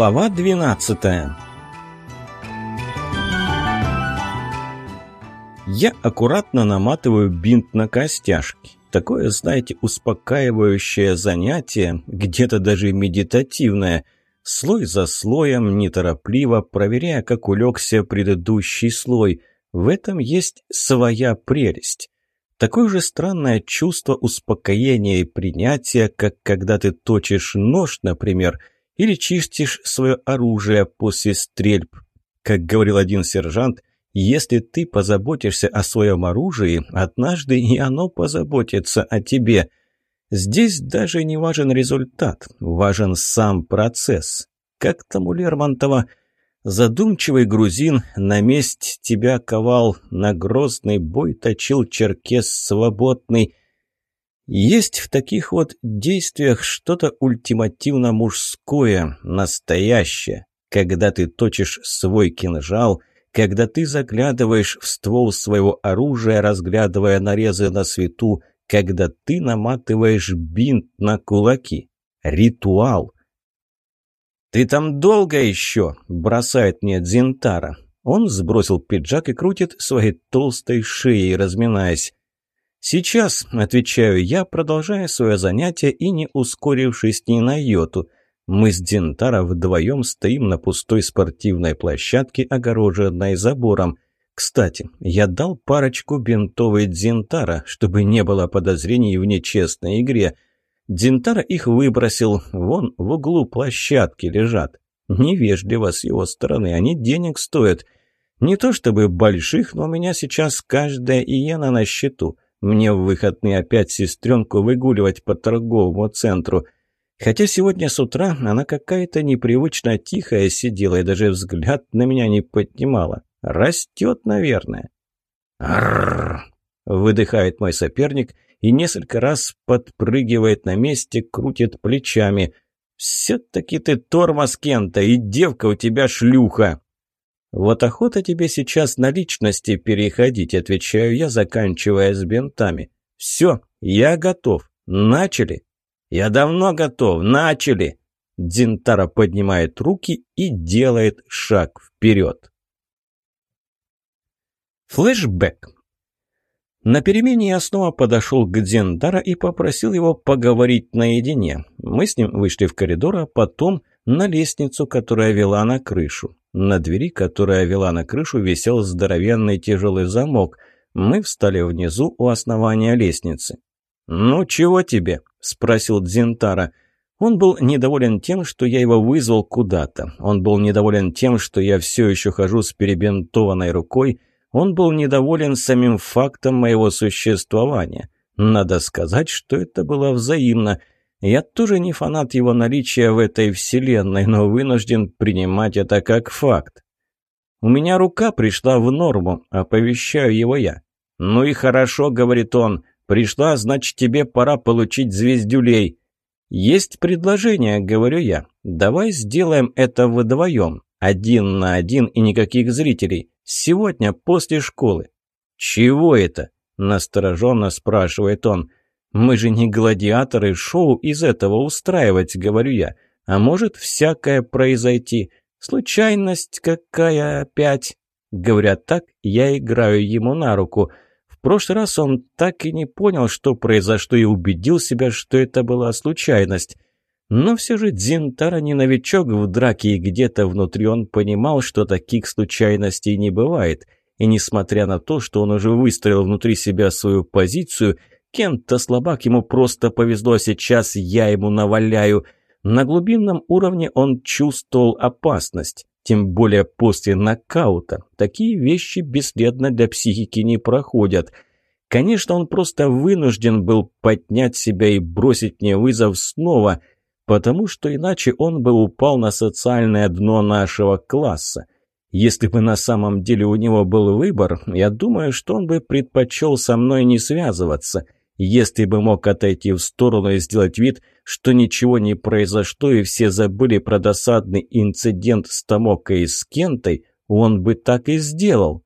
Глава 12 Я аккуратно наматываю бинт на костяшки. Такое, знаете, успокаивающее занятие, где-то даже медитативное, слой за слоем, неторопливо, проверяя, как улегся предыдущий слой. В этом есть своя прелесть. Такое же странное чувство успокоения и принятия, как когда ты точишь нож, например, или чистишь свое оружие после стрельб. Как говорил один сержант, если ты позаботишься о своем оружии, однажды и оно позаботится о тебе. Здесь даже не важен результат, важен сам процесс. Как тому Лермонтова – Задумчивый грузин на месть тебя ковал, на грозный бой точил черкес свободный, есть в таких вот действиях что-то ультимативно мужское, настоящее. Когда ты точишь свой кинжал, когда ты заглядываешь в ствол своего оружия, разглядывая нарезы на свету, когда ты наматываешь бинт на кулаки. Ритуал. «Ты там долго еще?» – бросает мне Дзинтара. Он сбросил пиджак и крутит своей толстой шеей, разминаясь. «Сейчас», — отвечаю я, продолжая свое занятие и не ускорившись ни на йоту. Мы с Дентара вдвоем стоим на пустой спортивной площадке, огороженной забором. Кстати, я дал парочку бинтов и Дзинтара, чтобы не было подозрений в нечестной игре. Дзинтара их выбросил, вон в углу площадки лежат. Невежливо с его стороны, они денег стоят. Не то чтобы больших, но у меня сейчас каждая иена на счету. Мне в выходные опять сестренку выгуливать по торговому центру. Хотя сегодня с утра она какая-то непривычно тихая сидела и даже взгляд на меня не поднимала. Растет, наверное. «Арррр!» – выдыхает мой соперник и несколько раз подпрыгивает на месте, крутит плечами. «Все-таки ты тормоз, Кента, и девка у тебя шлюха!» «Вот охота тебе сейчас на личности переходить», — отвечаю я, заканчивая с бинтами. «Все, я готов. Начали?» «Я давно готов. Начали!» Дзинтара поднимает руки и делает шаг вперед. Флэшбэк. На перемене я снова подошел к Дзиндара и попросил его поговорить наедине. Мы с ним вышли в коридор, а потом на лестницу, которая вела на крышу. На двери, которая вела на крышу, висел здоровенный тяжелый замок. Мы встали внизу у основания лестницы. «Ну, чего тебе?» – спросил Дзинтара. Он был недоволен тем, что я его вызвал куда-то. Он был недоволен тем, что я все еще хожу с перебинтованной рукой. Он был недоволен самим фактом моего существования. Надо сказать, что это было взаимно. Я тоже не фанат его наличия в этой вселенной, но вынужден принимать это как факт. У меня рука пришла в норму, оповещаю его я. «Ну и хорошо», — говорит он, — «пришла, значит, тебе пора получить звездюлей». «Есть предложение», — говорю я. «Давай сделаем это вдвоем, один на один и никаких зрителей. Сегодня, после школы». «Чего это?» — настороженно спрашивает он. Мы же не гладиаторы, шоу из этого устраивать, говорю я. А может всякое произойти. Случайность какая опять. Говоря так, я играю ему на руку. В прошлый раз он так и не понял, что произошло, и убедил себя, что это была случайность. Но все же Дзинтара не новичок в драке, и где-то внутри он понимал, что таких случайностей не бывает. И несмотря на то, что он уже выстроил внутри себя свою позицию – Кент-то слабак, ему просто повезло, сейчас я ему наваляю. На глубинном уровне он чувствовал опасность, тем более после нокаута. Такие вещи бесследно для психики не проходят. Конечно, он просто вынужден был поднять себя и бросить мне вызов снова, потому что иначе он бы упал на социальное дно нашего класса. Если бы на самом деле у него был выбор, я думаю, что он бы предпочел со мной не связываться – если бы мог отойти в сторону и сделать вид, что ничего не произошло и все забыли про досадный инцидент с Томокой и с Кентой, он бы так и сделал.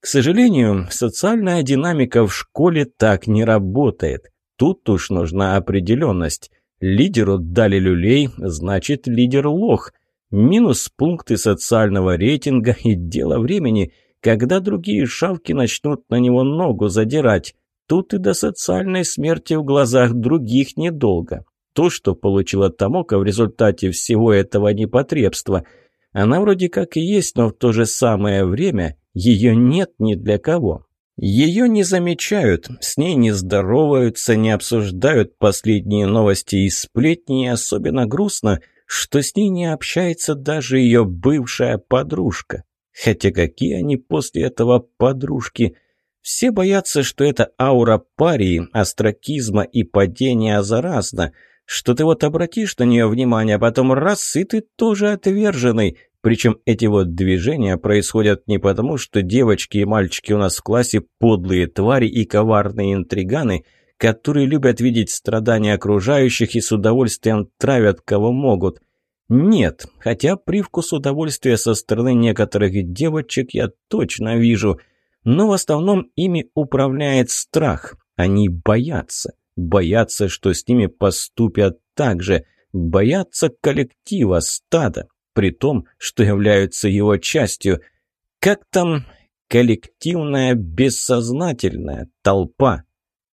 К сожалению, социальная динамика в школе так не работает. Тут уж нужна определенность. Лидеру дали люлей, значит лидер лох. Минус пункты социального рейтинга и дело времени, когда другие шавки начнут на него ногу задирать. Тут и до социальной смерти в глазах других недолго. То, что получила Тамока в результате всего этого непотребства, она вроде как и есть, но в то же самое время ее нет ни для кого. Ее не замечают, с ней не здороваются, не обсуждают последние новости и сплетни, и особенно грустно, что с ней не общается даже ее бывшая подружка. Хотя какие они после этого подружки – все боятся, что эта аура парии, астракизма и падения заразна, что ты вот обратишь на нее внимание, а потом раз, и ты тоже отверженный. Причем эти вот движения происходят не потому, что девочки и мальчики у нас в классе подлые твари и коварные интриганы, которые любят видеть страдания окружающих и с удовольствием травят кого могут. Нет, хотя привкус удовольствия со стороны некоторых девочек я точно вижу – но в основном ими управляет страх. Они боятся. Боятся, что с ними поступят так же. Боятся коллектива, стада, при том, что являются его частью. Как там коллективная бессознательная толпа?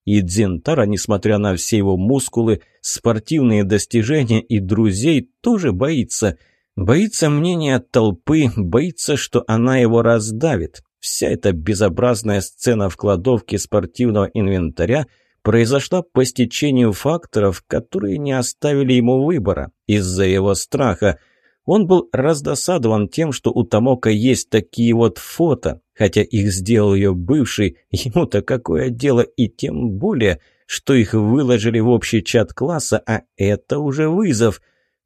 И Дзентара, несмотря на все его мускулы, спортивные достижения и друзей, тоже боится. Боится мнения толпы, боится, что она его раздавит. Вся эта безобразная сцена в кладовке спортивного инвентаря произошла по стечению факторов, которые не оставили ему выбора из-за его страха. Он был раздосадован тем, что у Тамока есть такие вот фото, хотя их сделал ее бывший, ему-то какое дело и тем более, что их выложили в общий чат класса, а это уже вызов.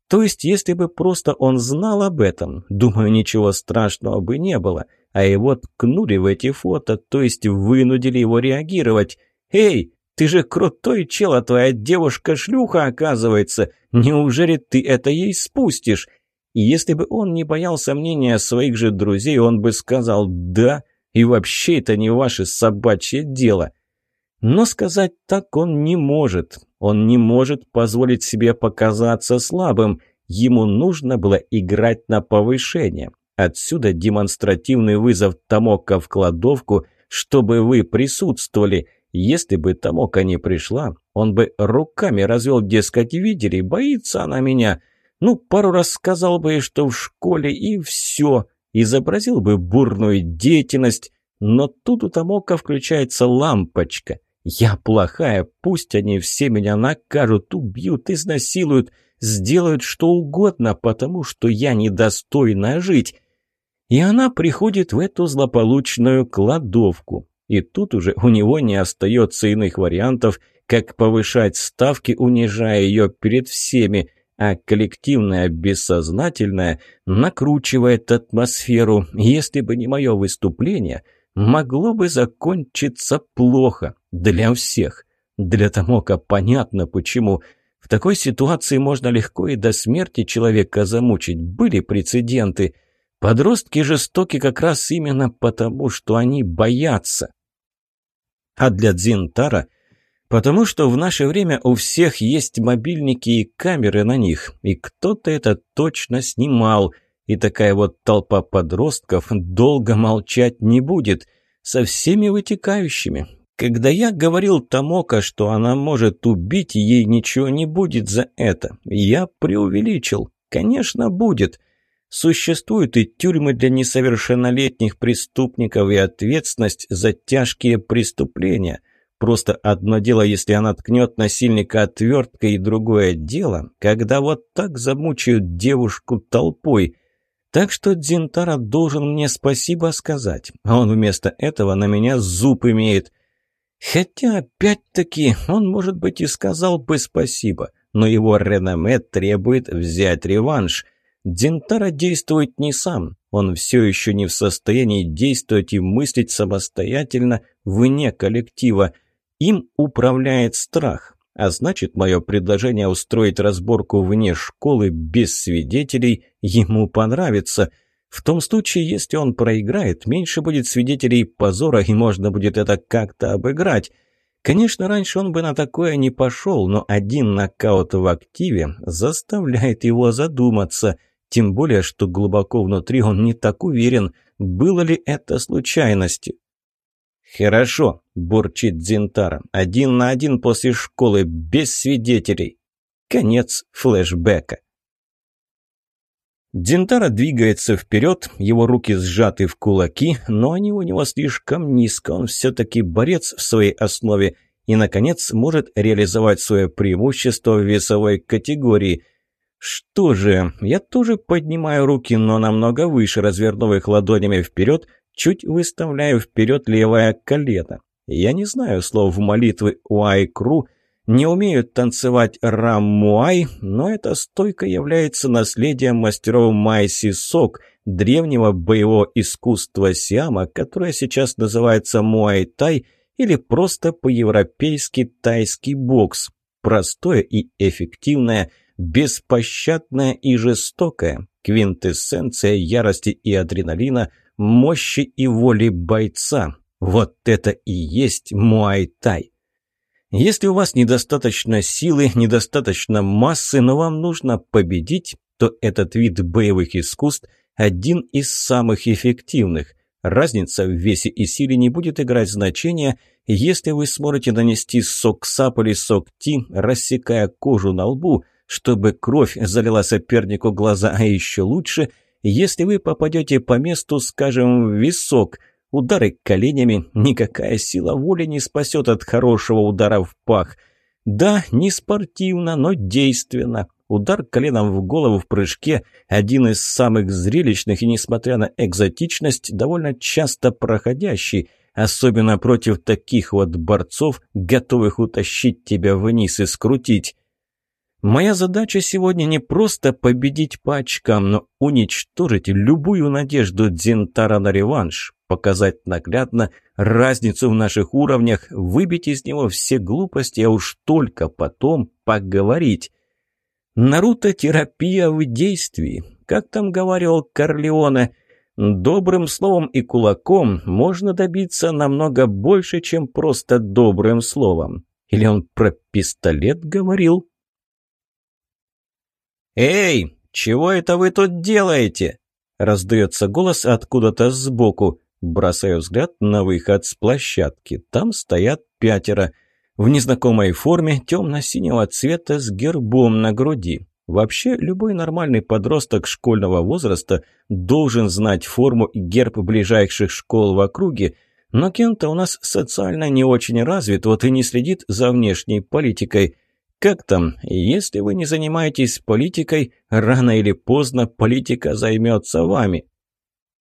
То есть, если бы просто он знал об этом, думаю, ничего страшного бы не было – а его ткнули в эти фото, то есть вынудили его реагировать. «Эй, ты же крутой чел, а твоя девушка-шлюха, оказывается! Неужели ты это ей спустишь?» И если бы он не боялся мнения своих же друзей, он бы сказал «да», и вообще это не ваше собачье дело. Но сказать так он не может. Он не может позволить себе показаться слабым. Ему нужно было играть на повышение. Отсюда демонстративный вызов Тамока в кладовку, чтобы вы присутствовали. Если бы Тамока не пришла, он бы руками развел, дескать, видели, боится она меня. Ну, пару раз сказал бы, что в школе, и все. Изобразил бы бурную деятельность. Но тут у Тамока включается лампочка. Я плохая, пусть они все меня накажут, убьют, изнасилуют, сделают что угодно, потому что я недостойна жить. И она приходит в эту злополучную кладовку. И тут уже у него не остается иных вариантов, как повышать ставки, унижая ее перед всеми, а коллективное бессознательное накручивает атмосферу. Если бы не мое выступление, могло бы закончиться плохо для всех. Для Томока понятно почему. В такой ситуации можно легко и до смерти человека замучить. Были прецеденты – Подростки жестоки как раз именно потому, что они боятся. А для Дзинтара – Потому что в наше время у всех есть мобильники и камеры на них, и кто-то это точно снимал, и такая вот толпа подростков долго молчать не будет, со всеми вытекающими. Когда я говорил Тамока, что она может убить, ей ничего не будет за это, я преувеличил. Конечно, будет. Существуют и тюрьмы для несовершеннолетних преступников и ответственность за тяжкие преступления. Просто одно дело, если она ткнет насильника отверткой, и другое дело, когда вот так замучают девушку толпой. Так что Дзинтара должен мне спасибо сказать, а он вместо этого на меня зуб имеет. Хотя, опять-таки, он, может быть, и сказал бы спасибо, но его реноме требует взять реванш – Дентара действует не сам, он все еще не в состоянии действовать и мыслить самостоятельно вне коллектива. Им управляет страх. А значит, мое предложение устроить разборку вне школы без свидетелей ему понравится. В том случае, если он проиграет, меньше будет свидетелей позора, и можно будет это как-то обыграть. Конечно, раньше он бы на такое не пошел, но один нокаут в активе заставляет его задуматься – тем более, что глубоко внутри он не так уверен, было ли это случайностью. «Хорошо», – бурчит Зинтара. «Один на один после школы, без свидетелей». Конец флешбека. Дентара двигается вперед, его руки сжаты в кулаки, но они у него слишком низко, он все-таки борец в своей основе и, наконец, может реализовать свое преимущество в весовой категории – что же, я тоже поднимаю руки, но намного выше, развернув их ладонями вперед, чуть выставляю вперед левое колено. Я не знаю слов молитвы «Уай-Кру», не умею танцевать рам-муай, но эта стойка является наследием мастеров майси сок древнего боевого искусства Сиама, которое сейчас называется муай-тай или просто по-европейски тайский бокс. Простое и эффективное – беспощадная и жестокая, квинтэссенция ярости и адреналина, мощи и воли бойца. Вот это и есть муай-тай. Если у вас недостаточно силы, недостаточно массы, но вам нужно победить, то этот вид боевых искусств один из самых эффективных. Разница в весе и силе не будет играть значения, если вы сможете нанести сок сап или сок ти, рассекая кожу на лбу – чтобы кровь залила сопернику глаза, а еще лучше, если вы попадете по месту, скажем, в висок. Удары коленями никакая сила воли не спасет от хорошего удара в пах. Да, не спортивно, но действенно. Удар коленом в голову в прыжке – один из самых зрелищных и, несмотря на экзотичность, довольно часто проходящий, особенно против таких вот борцов, готовых утащить тебя вниз и скрутить. Моя задача сегодня не просто победить по очкам, но уничтожить любую надежду Дзинтара на реванш, показать наглядно разницу в наших уровнях, выбить из него все глупости, а уж только потом поговорить. Наруто-терапия в действии. Как там говорил Корлеоне, добрым словом и кулаком можно добиться намного больше, чем просто добрым словом. Или он про пистолет говорил? «Эй, чего это вы тут делаете?» Раздается голос откуда-то сбоку. Бросаю взгляд на выход с площадки. Там стоят пятеро. В незнакомой форме темно-синего цвета с гербом на груди. Вообще, любой нормальный подросток школьного возраста должен знать форму и герб ближайших школ в округе, но Кента у нас социально не очень развит, вот и не следит за внешней политикой – как там, если вы не занимаетесь политикой, рано или поздно политика займется вами.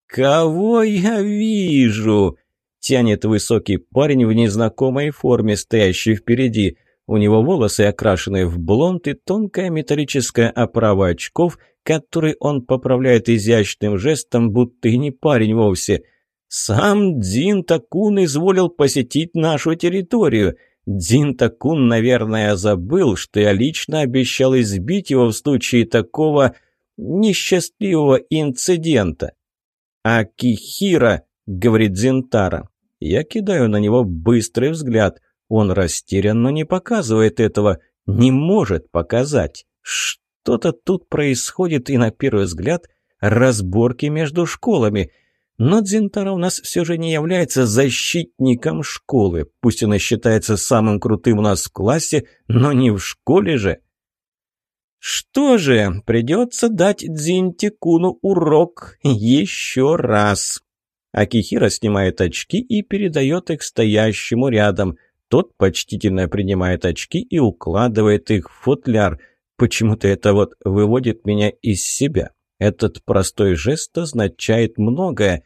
«Кого я вижу?» — тянет высокий парень в незнакомой форме, стоящий впереди. У него волосы окрашены в блонд и тонкая металлическая оправа очков, который он поправляет изящным жестом, будто и не парень вовсе. «Сам Дин Такун изволил посетить нашу территорию». Дзинта Кун, наверное, забыл, что я лично обещал избить его в случае такого несчастливого инцидента. «Акихира», — говорит Дзинтара. Я кидаю на него быстрый взгляд. Он растерян, но не показывает этого, не может показать. Что-то тут происходит и, на первый взгляд, разборки между школами — но Дзинтара у нас все же не является защитником школы. Пусть она считается самым крутым у нас в классе, но не в школе же. Что же, придется дать Дзинтикуну урок еще раз. Акихира снимает очки и передает их стоящему рядом. Тот почтительно принимает очки и укладывает их в футляр. Почему-то это вот выводит меня из себя. Этот простой жест означает многое.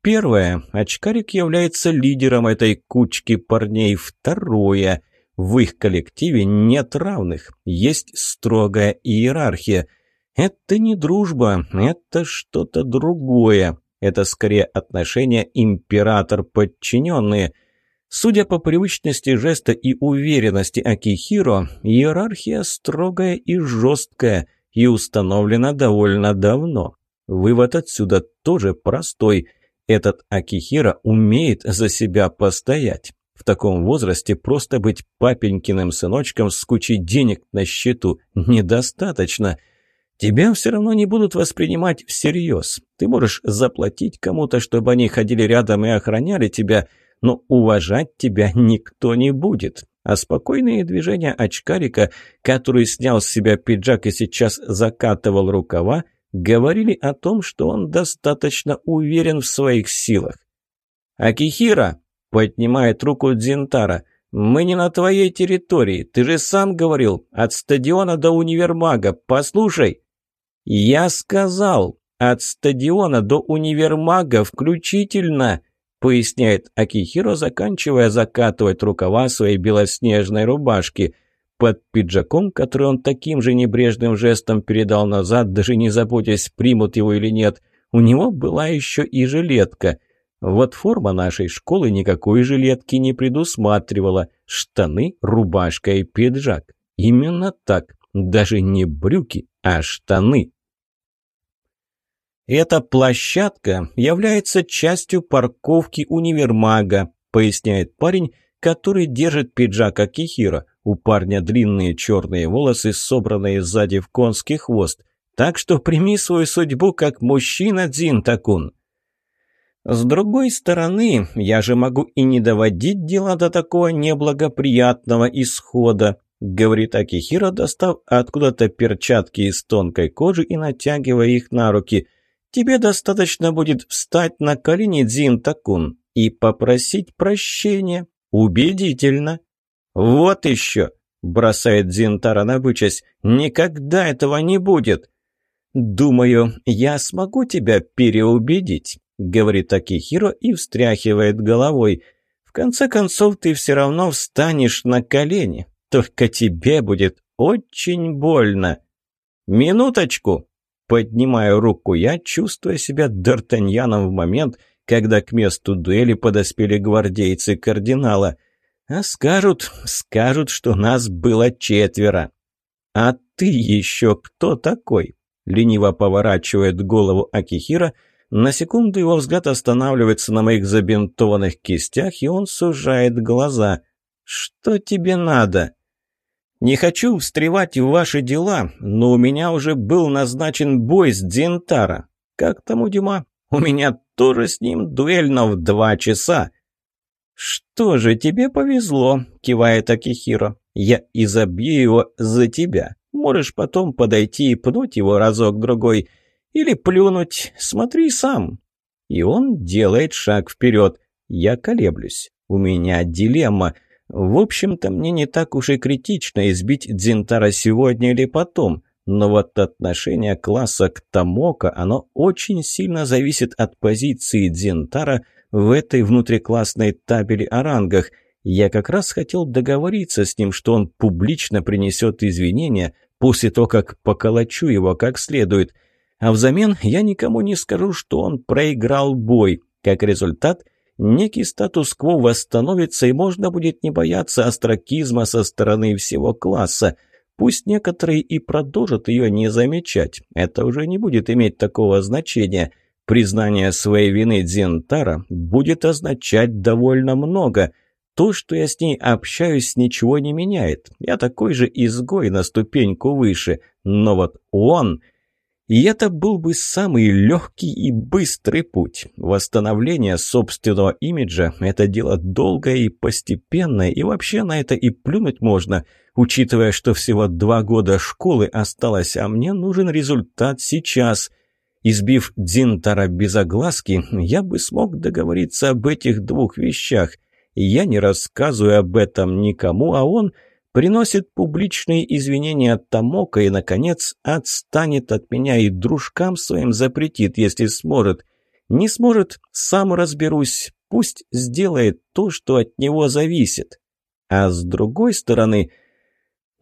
Первое. Очкарик является лидером этой кучки парней. Второе. В их коллективе нет равных. Есть строгая иерархия. Это не дружба, это что-то другое. Это скорее отношения император-подчиненные. Судя по привычности жеста и уверенности Акихиро, иерархия строгая и жесткая – и установлена довольно давно. Вывод отсюда тоже простой. Этот Акихира умеет за себя постоять. В таком возрасте просто быть папенькиным сыночком с кучей денег на счету недостаточно. Тебя все равно не будут воспринимать всерьез. Ты можешь заплатить кому-то, чтобы они ходили рядом и охраняли тебя, но уважать тебя никто не будет а спокойные движения очкарика, который снял с себя пиджак и сейчас закатывал рукава, говорили о том, что он достаточно уверен в своих силах. «Акихира!» — поднимает руку Дзинтара. «Мы не на твоей территории, ты же сам говорил, от стадиона до универмага, послушай!» «Я сказал, от стадиона до универмага включительно!» поясняет Акихиро, заканчивая закатывать рукава своей белоснежной рубашки. Под пиджаком, который он таким же небрежным жестом передал назад, даже не заботясь, примут его или нет, у него была еще и жилетка. Вот форма нашей школы никакой жилетки не предусматривала. Штаны, рубашка и пиджак. Именно так. Даже не брюки, а штаны. «Эта площадка является частью парковки универмага», поясняет парень, который держит пиджак Акихира. У парня длинные черные волосы, собранные сзади в конский хвост. Так что прими свою судьбу как мужчина, Дзин Такун. С другой стороны, я же могу и не доводить дела до такого неблагоприятного исхода, говорит Акихира, достав откуда-то перчатки из тонкой кожи и натягивая их на руки – Тебе достаточно будет встать на колени, Дзинтакун, и попросить прощения. Убедительно. Вот еще, бросает Дзинтара набычась, никогда этого не будет. Думаю, я смогу тебя переубедить, говорит Акихиро и встряхивает головой. В конце концов, ты все равно встанешь на колени. Только тебе будет очень больно. Минуточку, Поднимаю руку я, чувствуя себя Д'Артаньяном в момент, когда к месту дуэли подоспели гвардейцы кардинала. А скажут, скажут, что нас было четверо. А ты еще кто такой? Лениво поворачивает голову Акихира. На секунду его взгляд останавливается на моих забинтованных кистях, и он сужает глаза. «Что тебе надо?» Не хочу встревать в ваши дела, но у меня уже был назначен бой с Дентара. Как там у Дюма? У меня тоже с ним дуэль на в два часа. «Что же, тебе повезло», — кивает Акихиро. «Я изобью его за тебя. Можешь потом подойти и пнуть его разок-другой. Или плюнуть. Смотри сам». И он делает шаг вперед. Я колеблюсь. У меня дилемма — в общем-то, мне не так уж и критично избить Дзинтара сегодня или потом, но вот отношение класса к Тамока, оно очень сильно зависит от позиции Дзинтара в этой внутриклассной табели о рангах. Я как раз хотел договориться с ним, что он публично принесет извинения после того, как поколочу его как следует. А взамен я никому не скажу, что он проиграл бой. Как результат – некий статус-кво восстановится, и можно будет не бояться остракизма со стороны всего класса. Пусть некоторые и продолжат ее не замечать, это уже не будет иметь такого значения. Признание своей вины Дзентара будет означать довольно много. То, что я с ней общаюсь, ничего не меняет. Я такой же изгой на ступеньку выше. Но вот он и это был бы самый легкий и быстрый путь. Восстановление собственного имиджа – это дело долгое и постепенное, и вообще на это и плюнуть можно, учитывая, что всего два года школы осталось, а мне нужен результат сейчас. Избив Дзинтара без огласки, я бы смог договориться об этих двух вещах. Я не рассказываю об этом никому, а он – приносит публичные извинения Томока и, наконец, отстанет от меня и дружкам своим запретит, если сможет. Не сможет, сам разберусь, пусть сделает то, что от него зависит. А с другой стороны,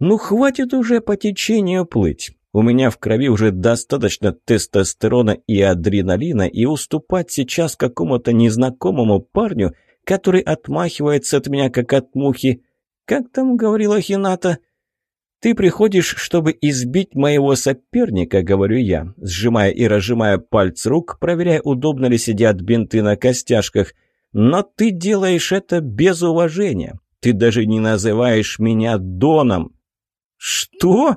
ну хватит уже по течению плыть. У меня в крови уже достаточно тестостерона и адреналина, и уступать сейчас какому-то незнакомому парню, который отмахивается от меня как от мухи – как там говорила Хината? «Ты приходишь, чтобы избить моего соперника», — говорю я, сжимая и разжимая пальцы рук, проверяя, удобно ли сидят бинты на костяшках. «Но ты делаешь это без уважения. Ты даже не называешь меня Доном». «Что?»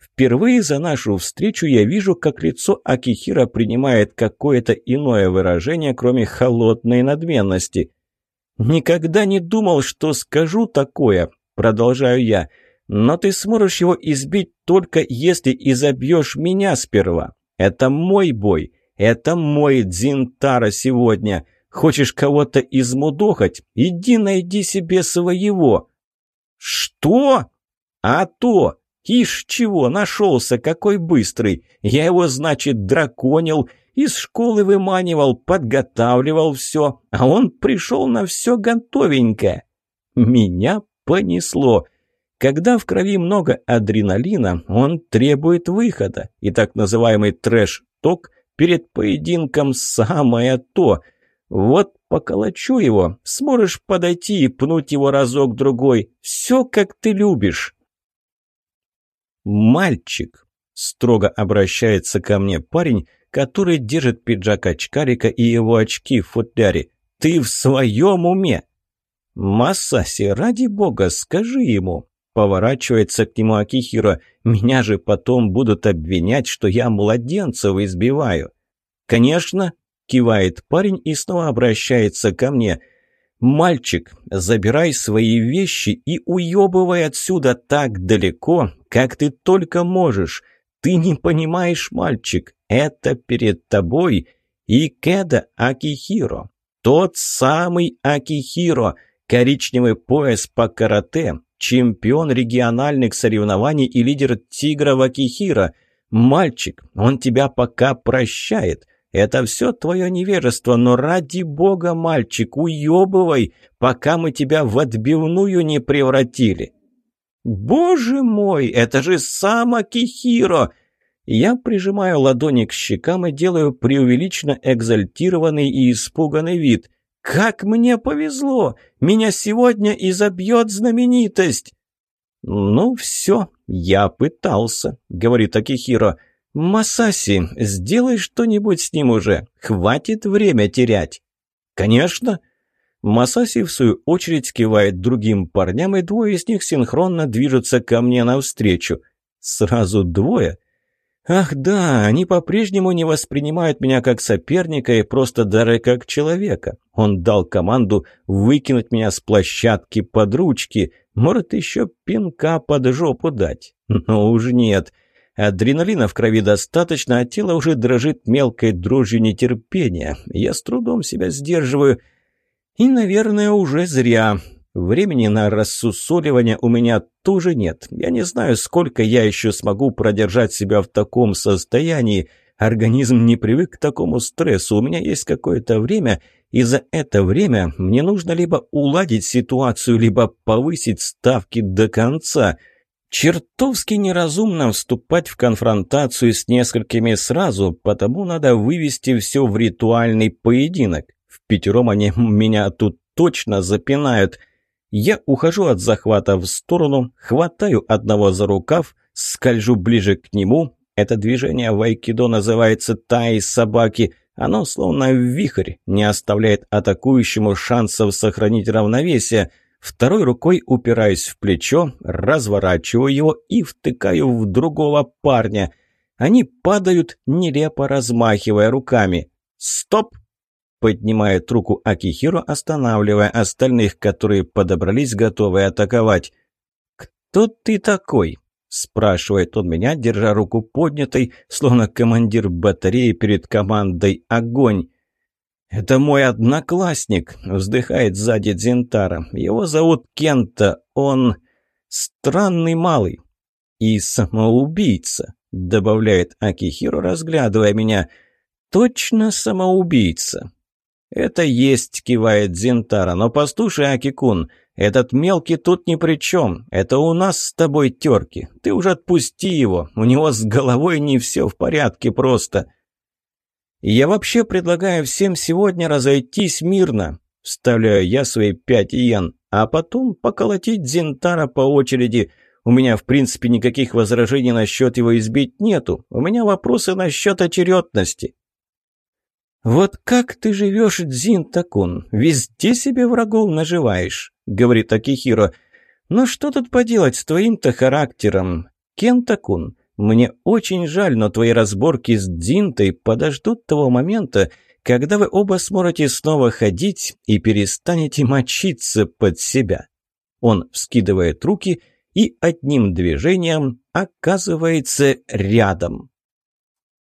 Впервые за нашу встречу я вижу, как лицо Акихира принимает какое-то иное выражение, кроме холодной надменности — «Никогда не думал, что скажу такое», – продолжаю я. «Но ты сможешь его избить только если изобьешь меня сперва. Это мой бой, это мой Дзинтара сегодня. Хочешь кого-то измудохать? Иди найди себе своего». «Что?» «А то! Ишь чего, нашелся, какой быстрый! Я его, значит, драконил!» Из школы выманивал, подготавливал все, а он пришел на все готовенькое. Меня понесло. Когда в крови много адреналина, он требует выхода, и так называемый трэш-ток перед поединком самое то. Вот поколочу его, сможешь подойти и пнуть его разок-другой. Все, как ты любишь. «Мальчик!» — строго обращается ко мне парень — который держит пиджак очкарика и его очки в футляре. «Ты в своем уме!» «Масаси, ради бога, скажи ему!» Поворачивается к нему Акихиро. «Меня же потом будут обвинять, что я младенцев избиваю!» «Конечно!» – кивает парень и снова обращается ко мне. «Мальчик, забирай свои вещи и уебывай отсюда так далеко, как ты только можешь!» Ты не понимаешь, мальчик, это перед тобой Икеда Акихиро. Тот самый Акихиро, коричневый пояс по карате, чемпион региональных соревнований и лидер Тигра Акихиро. Мальчик, он тебя пока прощает». Это все твое невежество, но ради бога, мальчик, уебывай, пока мы тебя в отбивную не превратили. «Боже мой, это же сама Кихиро!» Я прижимаю ладони к щекам и делаю преувеличенно экзальтированный и испуганный вид. «Как мне повезло! Меня сегодня изобьет знаменитость!» «Ну все, я пытался», — говорит Акихиро. «Масаси, сделай что-нибудь с ним уже. Хватит время терять». «Конечно!» Масаси, в свою очередь, кивает другим парням, и двое из них синхронно движутся ко мне навстречу. Сразу двое? Ах да, они по-прежнему не воспринимают меня как соперника и просто даже как человека. Он дал команду выкинуть меня с площадки под ручки, может еще пинка под жопу дать. Но уж нет. Адреналина в крови достаточно, а тело уже дрожит мелкой дрожью нетерпения. Я с трудом себя сдерживаю, и, наверное, уже зря. Времени на рассусоливание у меня тоже нет. Я не знаю, сколько я еще смогу продержать себя в таком состоянии. Организм не привык к такому стрессу. У меня есть какое-то время, и за это время мне нужно либо уладить ситуацию, либо повысить ставки до конца. Чертовски неразумно вступать в конфронтацию с несколькими сразу, потому надо вывести все в ритуальный поединок. В пятером они меня тут точно запинают. Я ухожу от захвата в сторону, хватаю одного за рукав, скольжу ближе к нему. Это движение в айкидо называется тай собаки». Оно словно вихрь, не оставляет атакующему шансов сохранить равновесие – Второй рукой упираюсь в плечо, разворачиваю его и втыкаю в другого парня. Они падают, нелепо размахивая руками. «Стоп!» Поднимает руку Акихиро, останавливая остальных, которые подобрались, готовые атаковать. «Кто ты такой?» – спрашивает он меня, держа руку поднятой, словно командир батареи перед командой «Огонь». «Это мой одноклассник», – вздыхает сзади Дзентара. «Его зовут Кента. Он странный малый и самоубийца», – добавляет Акихиро, разглядывая меня. «Точно самоубийца. «Это есть», — кивает Зинтара, — «но послушай, Акикун, этот мелкий тут ни при чем. Это у нас с тобой терки. Ты уже отпусти его. У него с головой не все в порядке просто». «Я вообще предлагаю всем сегодня разойтись мирно», — вставляю я свои пять иен, а потом поколотить Зинтара по очереди. У меня, в принципе, никаких возражений насчет его избить нету. У меня вопросы насчет очередности. «Вот как ты живешь, Дзин Такун? Везде себе врагов наживаешь», — говорит Акихиро. «Но что тут поделать с твоим-то характером? Кен Такун, мне очень жаль, но твои разборки с Дзинтой подождут того момента, когда вы оба сможете снова ходить и перестанете мочиться под себя». Он вскидывает руки и одним движением оказывается рядом.